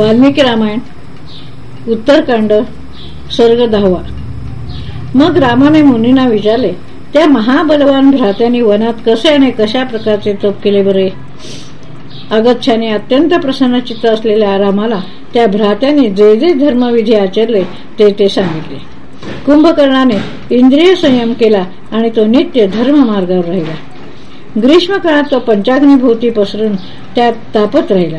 वाल्मिकी रामायण उत्तरकांड सर्ग दहावा मग रामाने मुनींना विचारले त्या महाबलवान भ्रात्यांनी वनात कसे आणि कशा प्रकारचे तप केले बरे? अगच्छाने अत्यंत प्रसन्न चित्त असलेल्या रामाला त्या भ्रात्याने जे जे धर्मविधी आचरले ते ते सांगितले. कुंभकर्णाने इंद्रिय संयम केला आणि तो नित्य धर्म मार्गावर राहिला. ग्रीष्म काळात तो पंचाग्निभोवती पसरून त्यात तापत राहिला.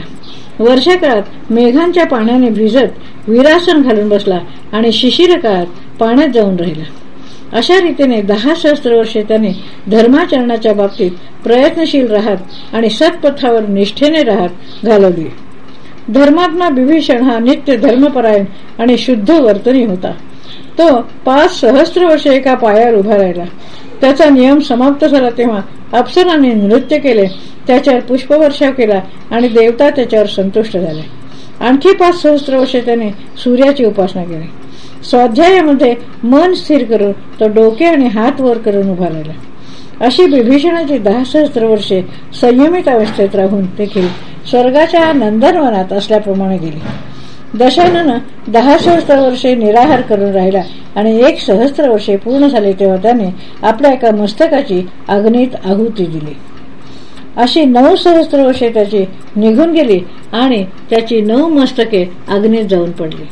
वर्षा काळात मेघांच्या पाण्याने भिजत विरासन घालून बसला आणि शिशिर काळात पाण्यात जाऊन राहिला. अशा रीतीने दहा सहस्त्र वर्षे त्याने धर्माचरणाच्या बाबतीत प्रयत्नशील राहत आणि सत्पथावर निष्ठेने राहत घालवली. धर्मात्मा बिभीषण हा नित्य धर्मपरायण आणि शुद्ध वर्तनी होता. तो पाच सहस्त्र वर्षे एका पायावर उभा राहिला. त्याचा नियम समाप्त झाला तेव्हा अप्सराने नृत्य केले त्याच्यावर पुष्पवर्षाव केला आणि देवता त्याच्यावर संतुष्ट झाले. आणखी पाच सहस्त्र वर्षे त्याने सूर्याची उपासना केली. स्वाध्यायामध्ये मन स्थिर करून तो डोके आणि हात वर करून उभा राहिला. अशी विभीषणाची दहा सहस्त्र वर्षे संयमित अवस्थेत राहून देखील स्वर्गाच्या नंदनवनात असल्याप्रमाणे गेली. दशानन दहा सहस्त्र वर्षे निराहार करून राहिला आणि एक सहस्त्र वर्षे पूर्ण झाले तेव्हा त्याने आपल्या एका मस्तकाची अग्नीत आहुती दिली. अशी नऊ सहस्त्र वर्षे त्याची निघून गेली आणि त्याची नऊ मस्तके अग्नीत जाऊन पडली.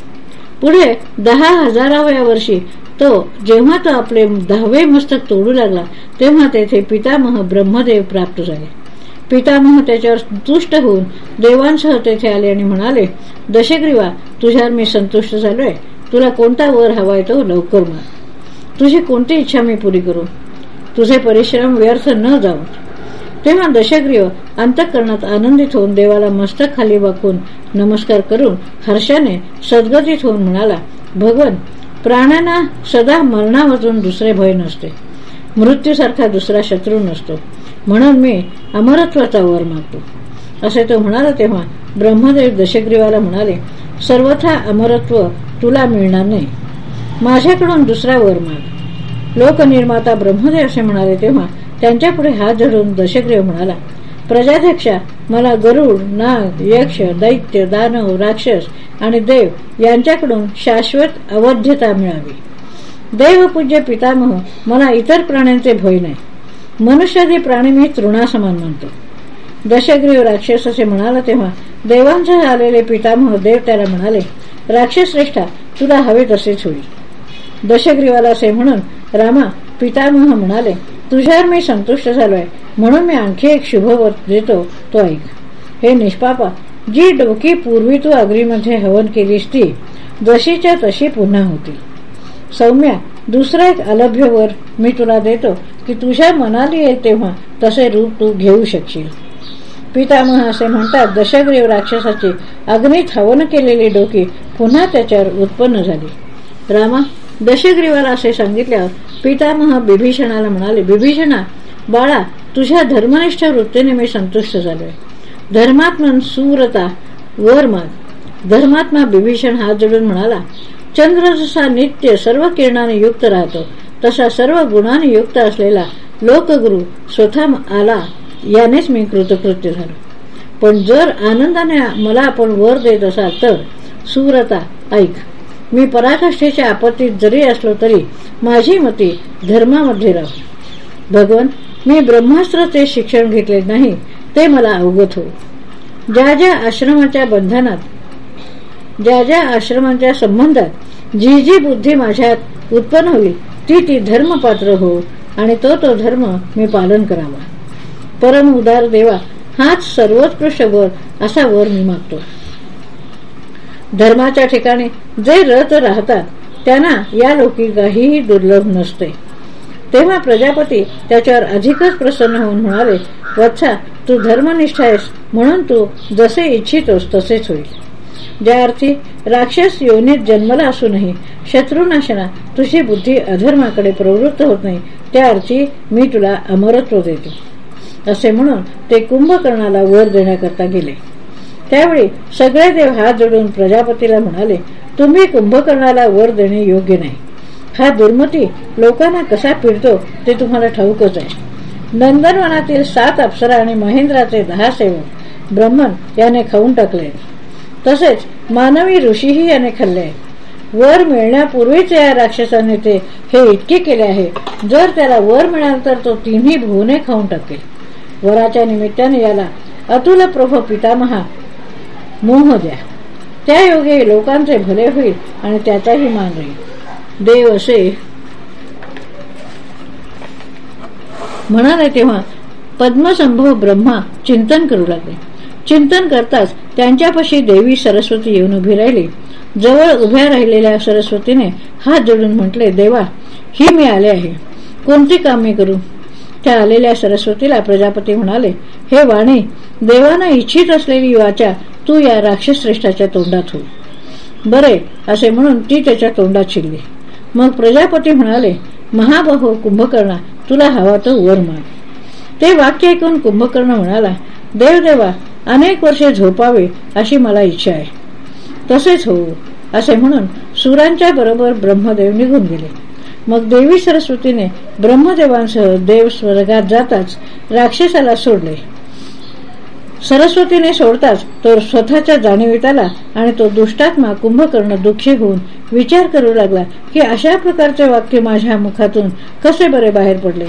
पुढे दहा हजाराव्या वर्षी तो जेव्हा तो आपले दहावे मस्तक तोडू लागला तेव्हा तेथे पितामह ब्रह्मदेव प्राप्त झाले. पितामह त्याच्यावर तुष्ट होऊन देवांसह तेथे आले आणि म्हणाले दशग्रीवा तुझ्यावर मी संतुष्ट झालोय. तुला कोणता वर हवाय तो लवकर मग तुझी कोणती इच्छा मी पुरी करू? तुझे परिश्रम व्यर्थ न जाऊ तेव्हा दशग्रीव अंतकरणात आनंदित होऊन देवाला मस्तक खाली वाकून नमस्कार करून हर्षाने सद्गतीत होऊन म्हणाला भगवन प्राण्यांना सदा मरणावाजून दुसरे भय नसते. मृत्यूसारखा दुसरा शत्रू नसतो. म्हणून मी अमरत्वाचा वर मागतो. असे तो म्हणाला तेव्हा ब्रह्मदेव दशग्रीवाला म्हणाले सर्वथा अमरत्व तुला मिळणार नाही. माझ्याकडून दुसरा वर माग. लोकनिर्माता ब्रह्मदेव असे म्हणाले तेव्हा त्यांच्या पुढे हात झडून दशग्रीव म्हणाला प्रजाध्यक्षा मला गरुड नाग यक्ष दैत्य दानव राक्षस आणि देव यांच्याकडून शाश्वत अवध्यता मिळावी. देवपूज्य पितामह मला इतर प्राण्यांचे भय नाही. मनुष्यादी प्राणी मी तृणासमान मानतो. दशग्रीव राक्षस असे म्हणाला तेव्हा देवांचे आलेले पितामह देव त्याला म्हणाले राक्षसश्रेष्ठा तुला हवे तसेच होईल दशग्रीवाला असे म्हणून रामा पितामह म्हणाले तुझ्यावर मी संतुष्ट झालोय म्हणून मी आणखी एक शुभवत देतो तो ऐक. हे निष्पापा जी डोकी पूर्वी तू अग्रीमध्ये हवन केलीस ती जशीच्या तशी पुन्हा होती. सौम्या दुसरा एक अलभ्यवर मी तुला देतो की तुझ्या मनाली येईल तेव्हा तसे रूप तू घेऊ शकशील. पितामह असे म्हणतात दशग्रीव राक्षसाची अग्नीत हवन केलेली डोकी पुन्हा त्याच्यावर उत्पन्न झाली. रामा दशग्रीवाला असे सांगितल्यावर पितामह बिभीषणाला म्हणाले बिभीषणा बाळा तुझ्या धर्मनिष्ठ वृत्तीने मी संतुष्ट झालोय. धर्मात्मन सूरता वर माग. धर्मात्मा बिभीषण हात जोडून म्हणाला चंद्र जसा नित्य सर्व किरणाने युक्त राहतो तसा सर्व गुणाने युक्त असलेला लोकगुरु स्वतः आला यानेच मी कृतकृत्य झालो. पण जर आनंदाने मला आपण वर देत असाल तर सुरता ऐक मी पराकाष्ठेच्या आपत्तीत जरी असलो तरी माझी मती धर्मामध्ये राहू. भगवन मी ब्रह्मास्त्र ते शिक्षण घेतले नाही ते मला अवगत हो. ज्या ज्या आश्रमाच्या बंधनात ज्या ज्या आश्रमांच्या संबंधात जी जी बुद्धी माझ्यात उत्पन्न होईल ती ती धर्मपात्र हो आणि तो तो धर्म मी पालन करावा. परम उदार देवा हाच सर्वोत्कृष्ट वर असा वर मी मागतो. धर्माच्या ठिकाणी जे रथ राहतात त्यांना या लोकी काहीही दुर्लभ नसते. तेव्हा प्रजापती त्याच्यावर अधिकच प्रसन्न होऊन म्हणाले वत्सा तू धर्मनिष्ठ आहेस म्हणून तू जसे इच्छितोस तसेच होईल. ज्या अर्थी राक्षस योनीत जन्मला असूनही शत्रुनाशना तुझी बुद्धी अधर्माकडे प्रवृत्त होत नाही त्या अर्थी मी तुला अमरत्व देतो. असे म्हणून ते कुंभकर्णाला वर देण्याकरता गेले. त्यावेळी सगळे देव हात जोडून प्रजापतीला म्हणाले तुम्ही कुंभकर्णाला वर देणे योग्य नाही. हा दुर्मती लोकांना कसा फिरतो ते तुम्हाला ठाऊकच आहे. नंदनवनातील सात अप्सरा आणि महेंद्राचे दहा सेवक ब्रह्मन याने खाऊन टाकले तसेच मानवी ऋषीही याने खाल्ले. आहे वर मिळण्यापूर्वीच या राक्षसाने ते हे इतके केले आहे जर त्याला वर मिळाल तर तो तिन्ही भुवने खाऊन टाकेल. वराच्या निमित्ताने याला अतुल प्रभ पितामहा मोह द्या. त्या योगे लोकांचे भले होईल आणि त्याचाही मान राहील. देव असे म्हणाले तेव्हा पद्मसंभव ब्रह्मा चिंतन करू लागले. चिंतन करताच त्यांच्यापाशी देवी सरस्वती येऊन उभी राहिली. जवळ उभ्या राहिलेल्या सरस्वतीने हात जोडून म्हटले देवा ही मी आले आहे. कोणती कामे करू? त्या आलेल्या सरस्वतीला प्रजापती म्हणाले हे वाणी देवाना इच्छित असलेली वाचा तू या राक्षसश्रेष्ठाच्या तोंडात हो बरे असे म्हणून ती त्याच्या तोंडात शिरली. मग प्रजापती म्हणाले महाबहो कुंभकर्णा तुला हवा तो वर माग ते वाक्य ऐकून कुंभकर्ण म्हणाला देवदेवा अनेक वर्षे झोपावे अशी मला इच्छा आहे. तसेच हो असे म्हणून सुरांच्या बरोबर ब्रह्मदेव निघून गेले. मग देवी सरस्वतीने ब्रह्मदेवांसह देव स्वर्गात जाताच राक्षसाला सोडले. सरस्वतीने सोडताच तो स्वतःच्या जाणीवीत आला आणि तो दुष्टात्मा कुंभकर्ण दुःखी होऊन विचार करू लागला की अशा प्रकारचे वाक्य माझ्या मुखातून कसे बरे बाहेर पडले?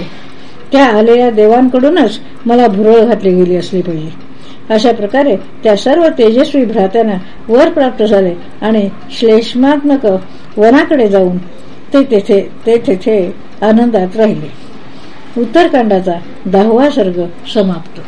त्या आलेल्या देवांकडूनच मला भुरळ घातली गेली असली पाहिजे. अशा प्रकारे त्या सर्व तेजस्वी भ्रात्यांना वर प्राप्त झाले आणि श्लेष्मात्मक वनाकडे जाऊन ते तेथे ते तेथे आनंदात राहिले. उत्तरकांडाचा दहावा सर्ग समाप्त.